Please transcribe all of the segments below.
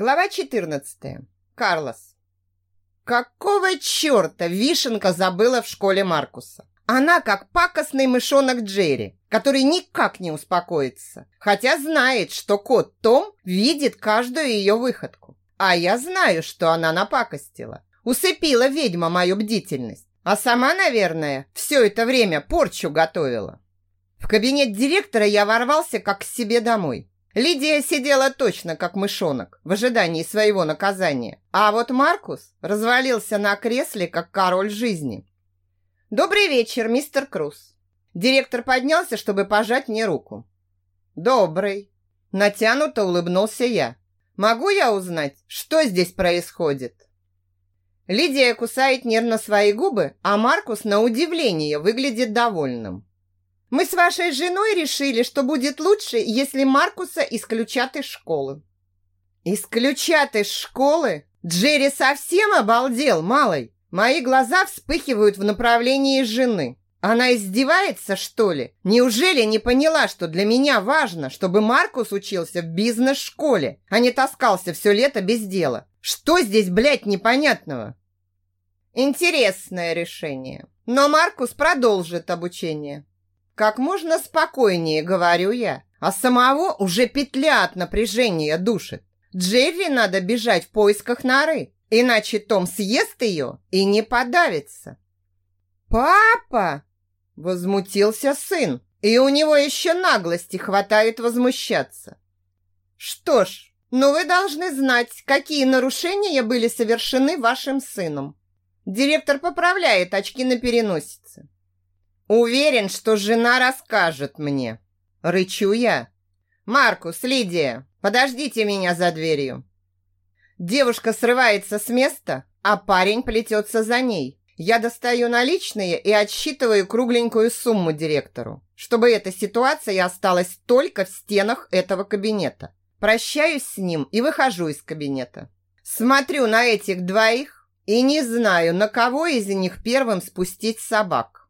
Глава 14. Карлос. Какого черта Вишенка забыла в школе Маркуса? Она как пакостный мышонок Джерри, который никак не успокоится, хотя знает, что кот Том видит каждую ее выходку. А я знаю, что она напакостила. Усыпила ведьма мою бдительность. А сама, наверное, все это время порчу готовила. В кабинет директора я ворвался как к себе домой. Лидия сидела точно как мышонок в ожидании своего наказания. А вот Маркус развалился на кресле, как король жизни. «Добрый вечер, мистер Круз». Директор поднялся, чтобы пожать мне руку. «Добрый». Натянуто улыбнулся я. «Могу я узнать, что здесь происходит?» Лидия кусает нервно свои губы, а Маркус, на удивление, выглядит довольным. Мы с вашей женой решили, что будет лучше, если Маркуса исключат из школы. Исключат из школы? Джерри совсем обалдел, малый. Мои глаза вспыхивают в направлении жены. Она издевается, что ли? Неужели не поняла, что для меня важно, чтобы Маркус учился в бизнес-школе, а не таскался все лето без дела? Что здесь, блядь, непонятного? Интересное решение. Но Маркус продолжит обучение. Как можно спокойнее, говорю я, а самого уже петля от напряжения душит. Джерри надо бежать в поисках норы, иначе Том съест ее и не подавится. «Папа!» – возмутился сын, и у него еще наглости хватает возмущаться. «Что ж, ну вы должны знать, какие нарушения были совершены вашим сыном». Директор поправляет очки на переносице. Уверен, что жена расскажет мне. Рычу я. Маркус, Лидия, подождите меня за дверью. Девушка срывается с места, а парень плетется за ней. Я достаю наличные и отсчитываю кругленькую сумму директору, чтобы эта ситуация осталась только в стенах этого кабинета. Прощаюсь с ним и выхожу из кабинета. Смотрю на этих двоих и не знаю, на кого из них первым спустить собак.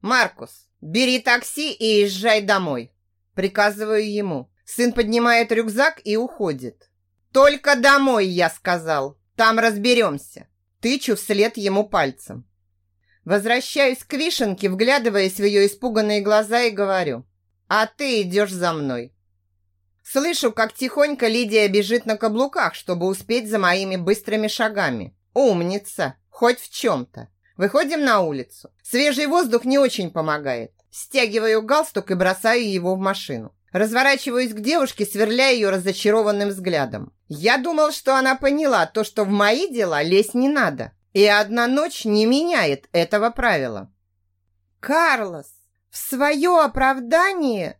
«Маркус, бери такси и езжай домой!» Приказываю ему. Сын поднимает рюкзак и уходит. «Только домой!» я сказал. «Там разберемся!» Тычу вслед ему пальцем. Возвращаюсь к вишенке, вглядываясь в ее испуганные глаза и говорю. «А ты идешь за мной!» Слышу, как тихонько Лидия бежит на каблуках, чтобы успеть за моими быстрыми шагами. Умница, хоть в чем-то. Выходим на улицу. Свежий воздух не очень помогает. Стягиваю галстук и бросаю его в машину. Разворачиваюсь к девушке, сверляя ее разочарованным взглядом. Я думал, что она поняла то, что в мои дела лезть не надо. И одна ночь не меняет этого правила. «Карлос, в свое оправдание...»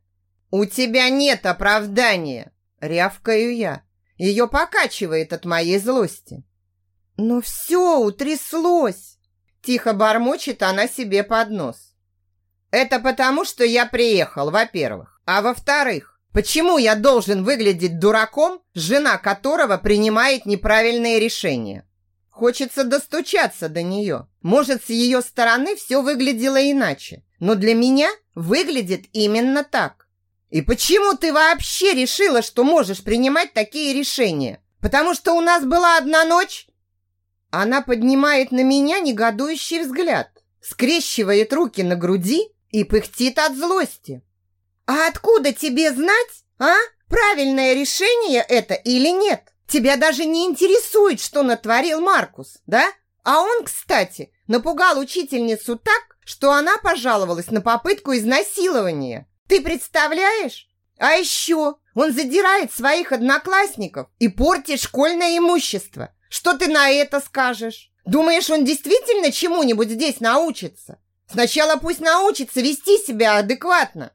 «У тебя нет оправдания!» Рявкаю я. Ее покачивает от моей злости. «Но все утряслось!» Тихо бормочет она себе под нос. Это потому, что я приехал, во-первых. А во-вторых, почему я должен выглядеть дураком, жена которого принимает неправильные решения? Хочется достучаться до нее. Может, с ее стороны все выглядело иначе. Но для меня выглядит именно так. И почему ты вообще решила, что можешь принимать такие решения? Потому что у нас была одна ночь, она поднимает на меня негодующий взгляд, скрещивает руки на груди и пыхтит от злости. «А откуда тебе знать, а? Правильное решение это или нет? Тебя даже не интересует, что натворил Маркус, да? А он, кстати, напугал учительницу так, что она пожаловалась на попытку изнасилования. Ты представляешь? А еще он задирает своих одноклассников и портит школьное имущество. Что ты на это скажешь? Думаешь, он действительно чему-нибудь здесь научится? Сначала пусть научится вести себя адекватно.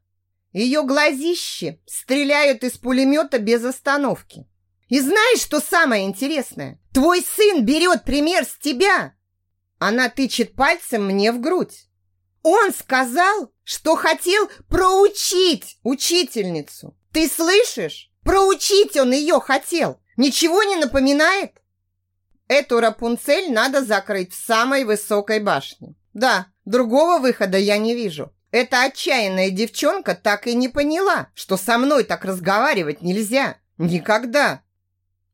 Ее глазищи стреляют из пулемета без остановки. И знаешь, что самое интересное? Твой сын берет пример с тебя. Она тычет пальцем мне в грудь. Он сказал, что хотел проучить учительницу. Ты слышишь? Проучить он ее хотел. Ничего не напоминает? Эту Рапунцель надо закрыть в самой высокой башне. Да, другого выхода я не вижу. Эта отчаянная девчонка так и не поняла, что со мной так разговаривать нельзя. Никогда.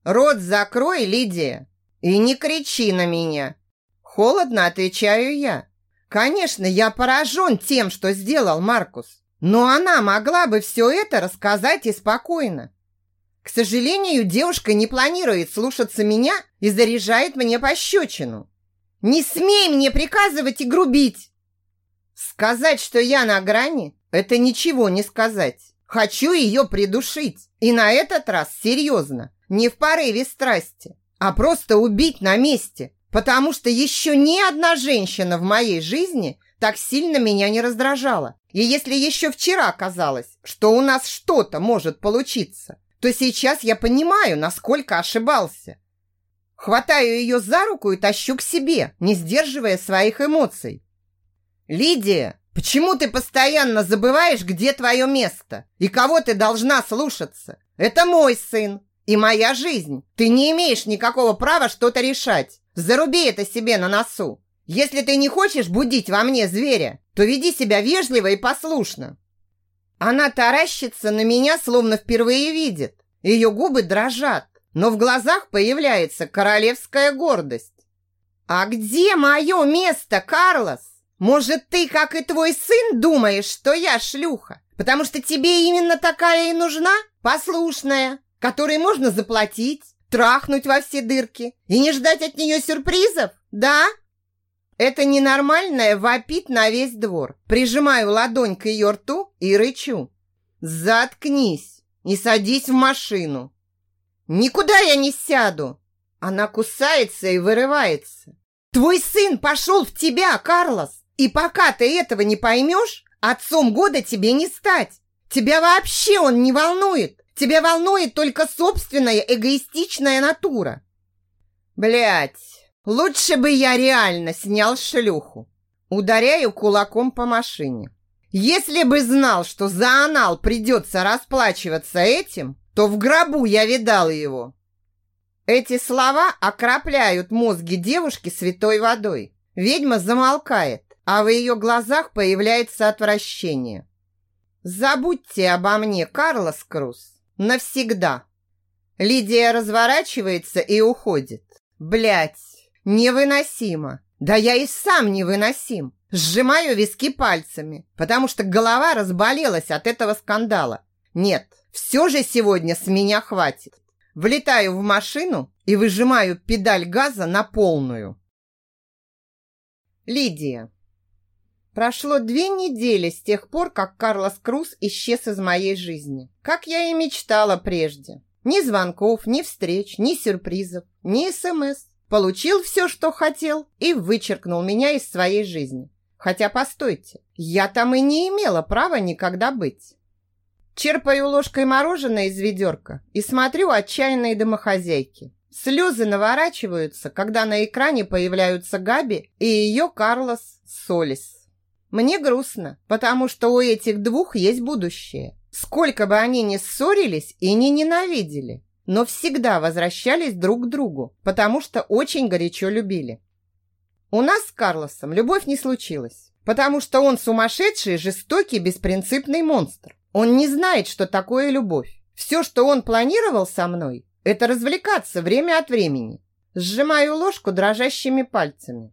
Рот закрой, Лидия, и не кричи на меня. Холодно отвечаю я. Конечно, я поражен тем, что сделал Маркус, но она могла бы все это рассказать и спокойно. К сожалению, девушка не планирует слушаться меня и заряжает мне пощечину. «Не смей мне приказывать и грубить!» Сказать, что я на грани, это ничего не сказать. Хочу ее придушить. И на этот раз серьезно. Не в порыве страсти, а просто убить на месте. Потому что еще ни одна женщина в моей жизни так сильно меня не раздражала. И если еще вчера казалось, что у нас что-то может получиться, то сейчас я понимаю, насколько ошибался. Хватаю ее за руку и тащу к себе, не сдерживая своих эмоций. «Лидия, почему ты постоянно забываешь, где твое место? И кого ты должна слушаться? Это мой сын и моя жизнь. Ты не имеешь никакого права что-то решать. Заруби это себе на носу. Если ты не хочешь будить во мне зверя, то веди себя вежливо и послушно. Она таращится на меня, словно впервые видит. Ее губы дрожат, но в глазах появляется королевская гордость. «А где мое место, Карлос? Может, ты, как и твой сын, думаешь, что я шлюха? Потому что тебе именно такая и нужна? Послушная, которой можно заплатить, трахнуть во все дырки и не ждать от нее сюрпризов, да?» Это ненормальное вопит на весь двор. Прижимаю ладонь к ее рту и рычу. «Заткнись и садись в машину!» «Никуда я не сяду!» Она кусается и вырывается. «Твой сын пошел в тебя, Карлос! И пока ты этого не поймешь, отцом года тебе не стать! Тебя вообще он не волнует! Тебя волнует только собственная эгоистичная натура!» Блять, Лучше бы я реально снял шлюху. Ударяю кулаком по машине. Если бы знал, что за анал придется расплачиваться этим, то в гробу я видал его. Эти слова окропляют мозги девушки святой водой. Ведьма замолкает, а в ее глазах появляется отвращение. Забудьте обо мне, Карлос Круз, навсегда. Лидия разворачивается и уходит. Блять, Невыносимо. Да я и сам невыносим. Сжимаю виски пальцами, потому что голова разболелась от этого скандала. Нет, все же сегодня с меня хватит. Влетаю в машину и выжимаю педаль газа на полную. Лидия. Прошло две недели с тех пор, как Карлос Круз исчез из моей жизни. Как я и мечтала прежде. Ни звонков, ни встреч, ни сюрпризов, ни СМС получил все, что хотел и вычеркнул меня из своей жизни. Хотя, постойте, я там и не имела права никогда быть. Черпаю ложкой мороженое из ведерка и смотрю отчаянные домохозяйки. Слезы наворачиваются, когда на экране появляются Габи и ее Карлос Солис. Мне грустно, потому что у этих двух есть будущее. Сколько бы они ни ссорились и не ненавидели, но всегда возвращались друг к другу, потому что очень горячо любили. У нас с Карлосом любовь не случилась, потому что он сумасшедший, жестокий, беспринципный монстр. Он не знает, что такое любовь. Все, что он планировал со мной, это развлекаться время от времени. Сжимаю ложку дрожащими пальцами.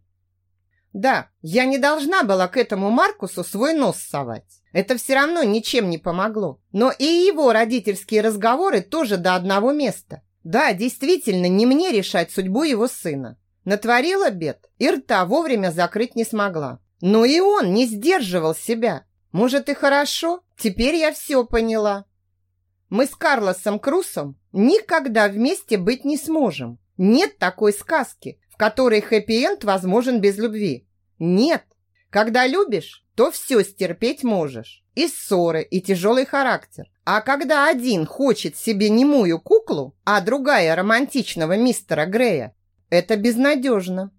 Да, я не должна была к этому Маркусу свой нос совать. Это все равно ничем не помогло. Но и его родительские разговоры тоже до одного места. Да, действительно, не мне решать судьбу его сына. Натворила бед и рта вовремя закрыть не смогла. Но и он не сдерживал себя. Может и хорошо, теперь я все поняла. Мы с Карлосом Крусом никогда вместе быть не сможем. Нет такой сказки, которой хэппи-энд возможен без любви. Нет. Когда любишь, то все стерпеть можешь. И ссоры, и тяжелый характер. А когда один хочет себе немую куклу, а другая романтичного мистера Грея, это безнадежно.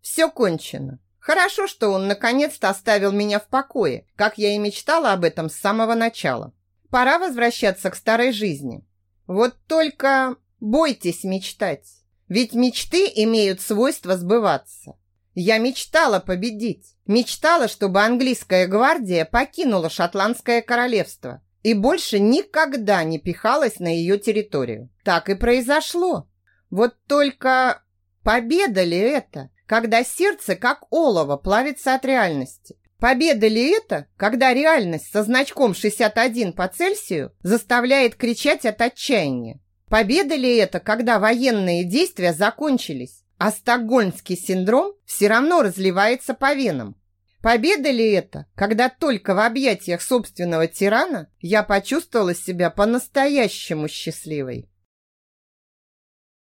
Все кончено. Хорошо, что он наконец-то оставил меня в покое, как я и мечтала об этом с самого начала. Пора возвращаться к старой жизни. Вот только бойтесь мечтать, ведь мечты имеют свойство сбываться. Я мечтала победить. Мечтала, чтобы английская гвардия покинула шотландское королевство и больше никогда не пихалась на ее территорию. Так и произошло. Вот только победа ли это, когда сердце, как олово, плавится от реальности? Победа ли это, когда реальность со значком 61 по Цельсию заставляет кричать от отчаяния? Победа ли это, когда военные действия закончились, а стокгольмский синдром все равно разливается по венам? Победа ли это, когда только в объятиях собственного тирана я почувствовала себя по-настоящему счастливой?